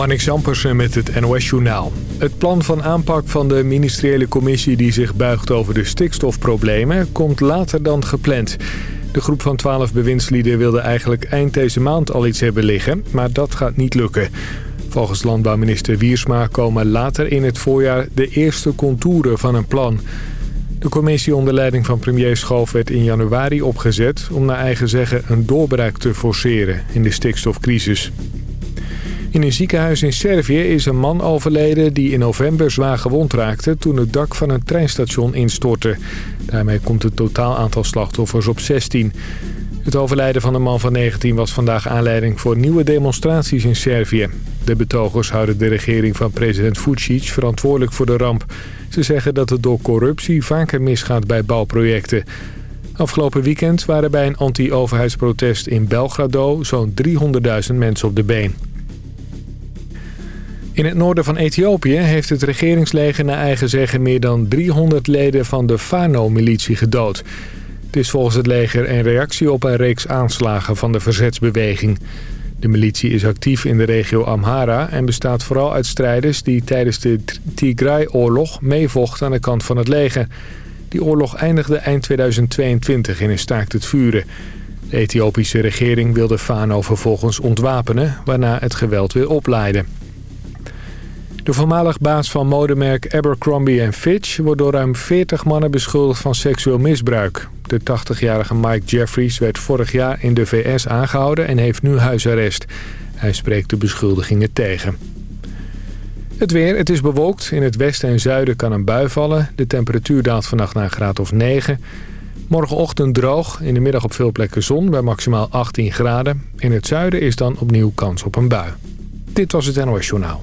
Marnix Jampersen met het NOS-journaal. Het plan van aanpak van de ministeriële commissie die zich buigt over de stikstofproblemen... komt later dan gepland. De groep van 12 bewindslieden wilde eigenlijk eind deze maand al iets hebben liggen... maar dat gaat niet lukken. Volgens landbouwminister Wiersma komen later in het voorjaar de eerste contouren van een plan... De commissie onder leiding van premier Schoof werd in januari opgezet... om naar eigen zeggen een doorbraak te forceren in de stikstofcrisis. In een ziekenhuis in Servië is een man overleden die in november zwaar gewond raakte toen het dak van een treinstation instortte. Daarmee komt het totaal aantal slachtoffers op 16. Het overlijden van de man van 19 was vandaag aanleiding voor nieuwe demonstraties in Servië. De betogers houden de regering van president Vucic verantwoordelijk voor de ramp. Ze zeggen dat het door corruptie vaker misgaat bij bouwprojecten. Afgelopen weekend waren bij een anti-overheidsprotest in Belgrado zo'n 300.000 mensen op de been. In het noorden van Ethiopië heeft het regeringsleger naar eigen zeggen meer dan 300 leden van de Fano-militie gedood. Het is volgens het leger een reactie op een reeks aanslagen van de verzetsbeweging. De militie is actief in de regio Amhara en bestaat vooral uit strijders die tijdens de Tigray-oorlog meevochten aan de kant van het leger. Die oorlog eindigde eind 2022 in een staakt het vuren. De Ethiopische regering wilde Fano vervolgens ontwapenen, waarna het geweld weer opleidde. De voormalig baas van modemerk Abercrombie Fitch... wordt door ruim 40 mannen beschuldigd van seksueel misbruik. De 80-jarige Mike Jeffries werd vorig jaar in de VS aangehouden... en heeft nu huisarrest. Hij spreekt de beschuldigingen tegen. Het weer, het is bewolkt. In het westen en zuiden kan een bui vallen. De temperatuur daalt vannacht naar een graad of 9. Morgenochtend droog, in de middag op veel plekken zon bij maximaal 18 graden. In het zuiden is dan opnieuw kans op een bui. Dit was het NOS Journaal.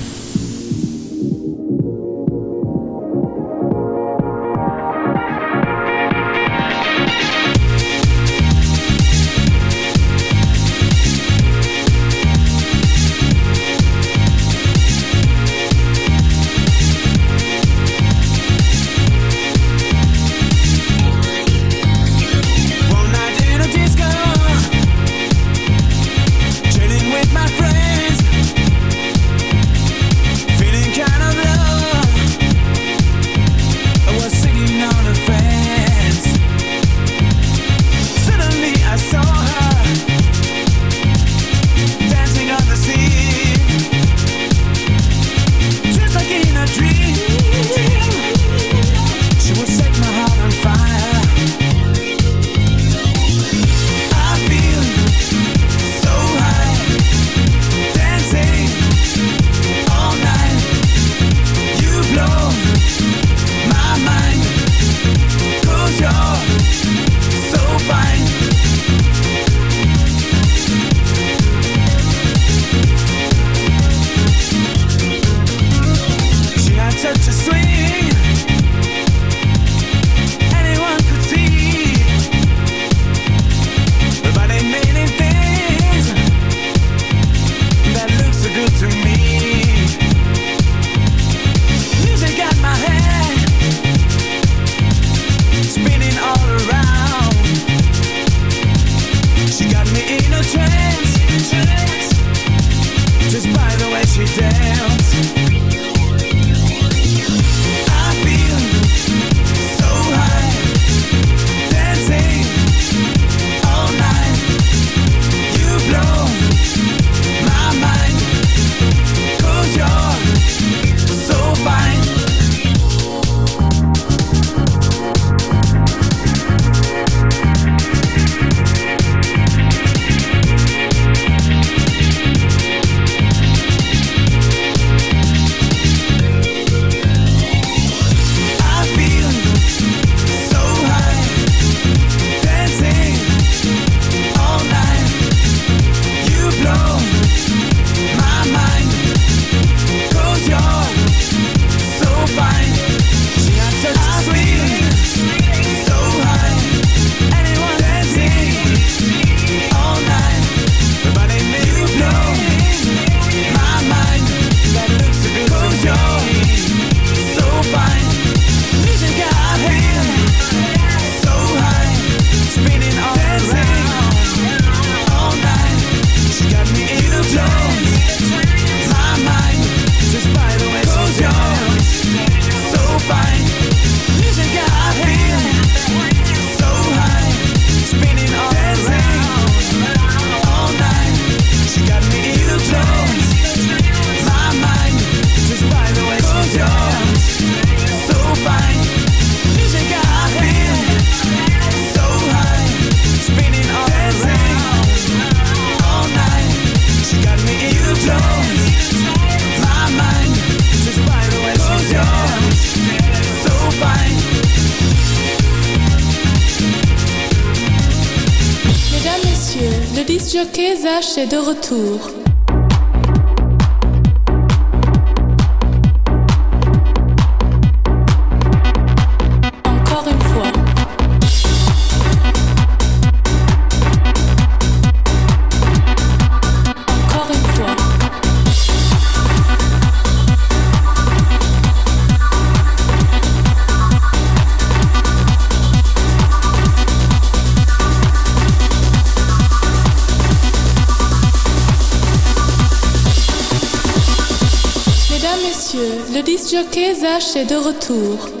Studio Keza est de retour. Jockeys H est de retour.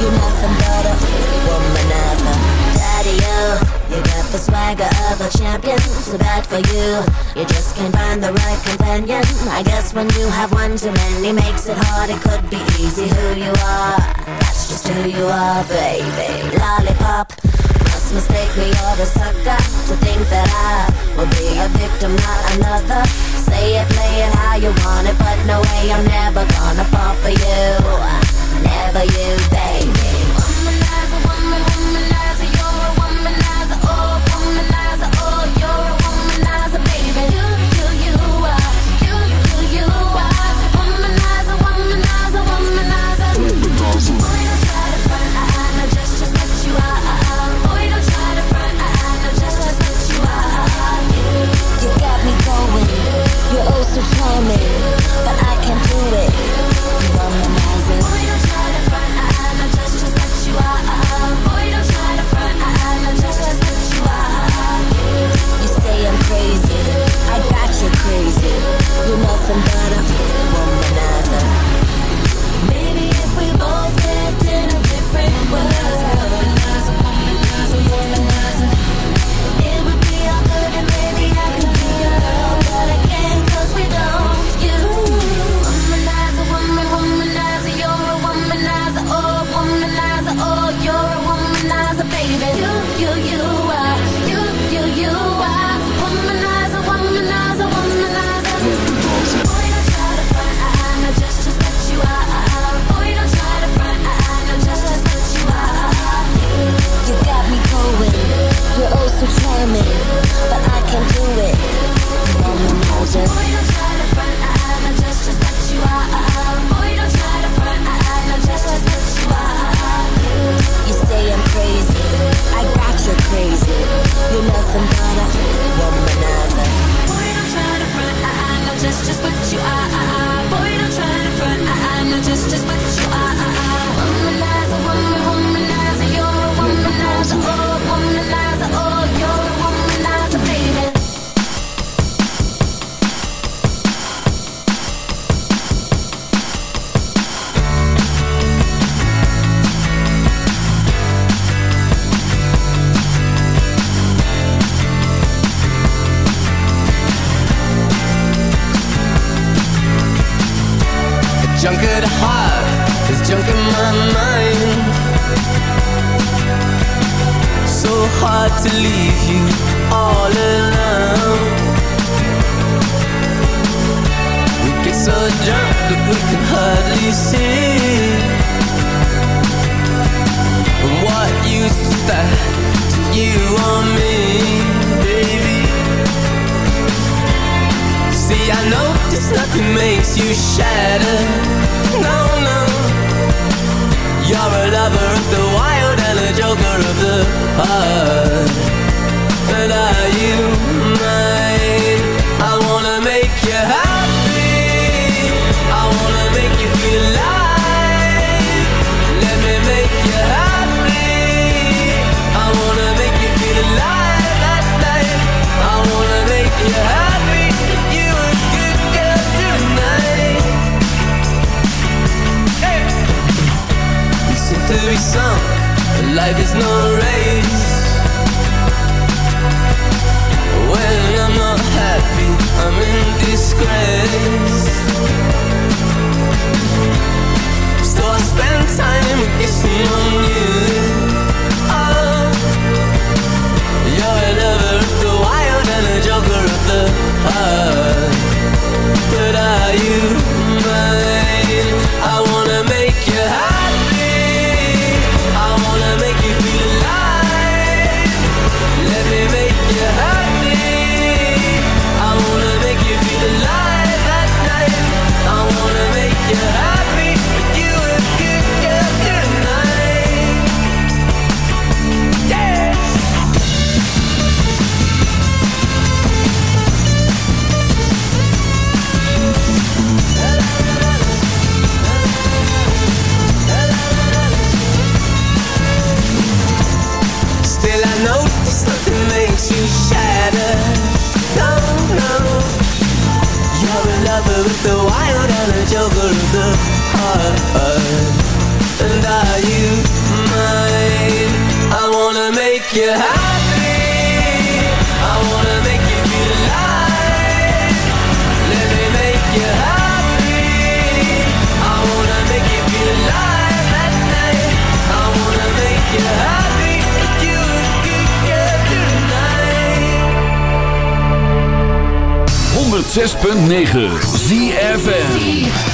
You're nothing but a womanizer. Daddy, you got the swagger of a champion. So bad for you, you just can't find the right companion. I guess when you have one too many, makes it hard. It could be easy who you are. That's just who you are, baby. Lollipop. Must mistake me or a sucker to think that I will be a victim, not another. Say it, play it how you want it, but no way I'm never gonna fall for you. W, baby. 106.9 ZFN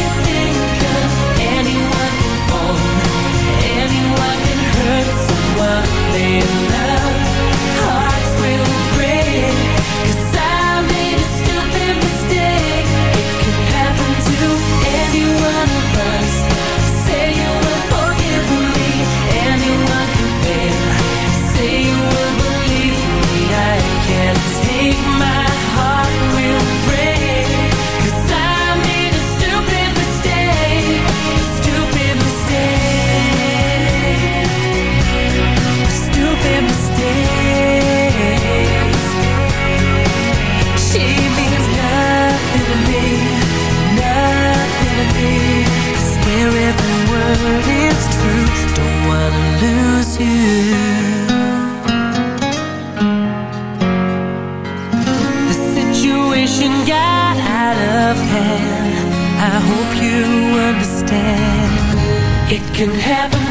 nothing. it's true. Don't wanna lose you. The situation got out of hand. I hope you understand. It can happen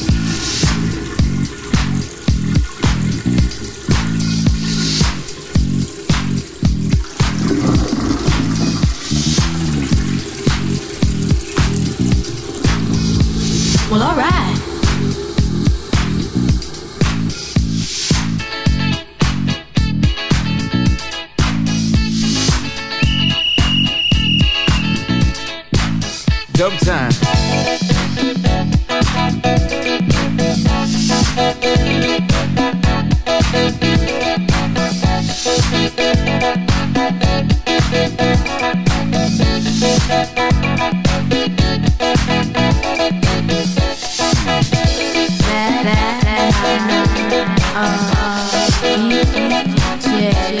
dub time. Da, yeah.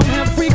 Transmitting on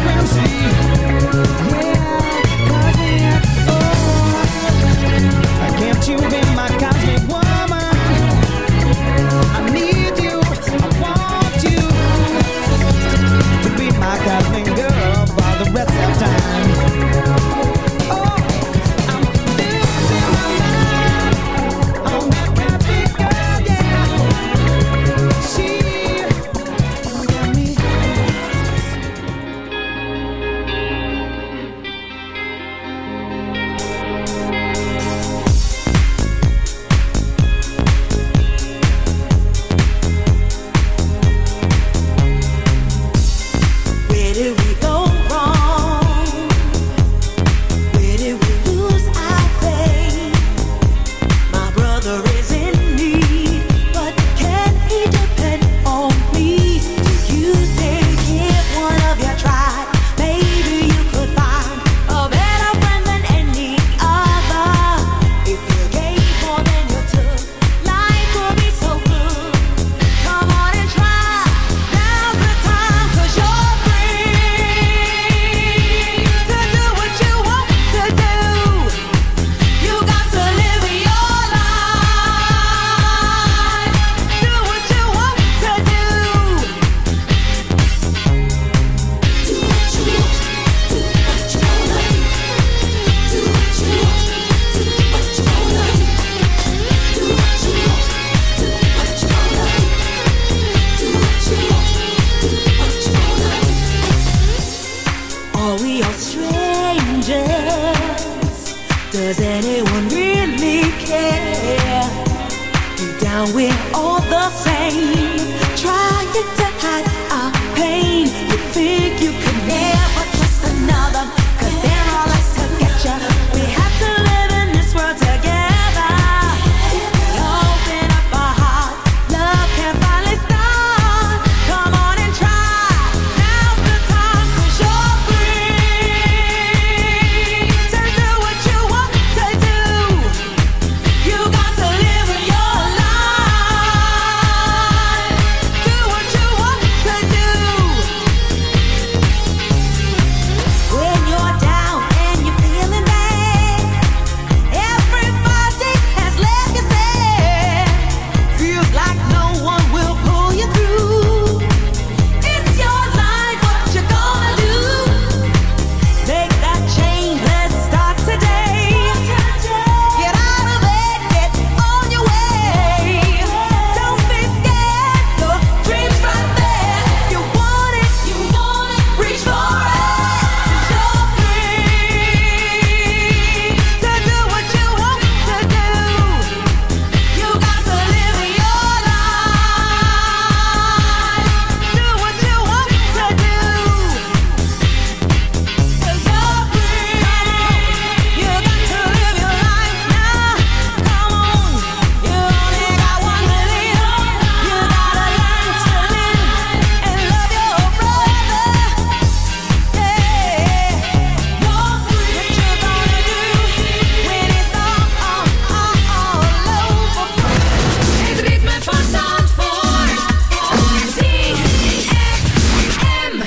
we're all the same.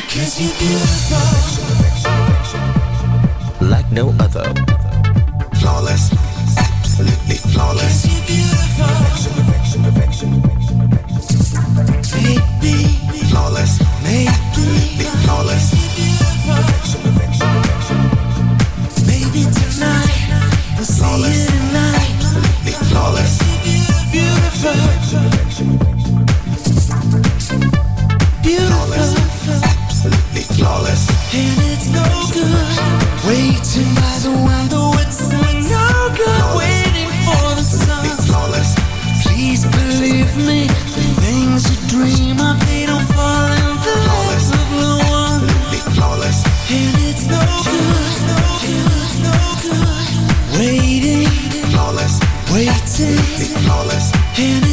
Cause you're beautiful. Like no other. Flawless. Absolutely flawless. things you dream of They don't fall in the laps of flawless. And it's no good, no good, no good. Waiting. Flawless. Waiting. Flawless.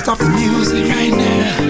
Stop the music right now.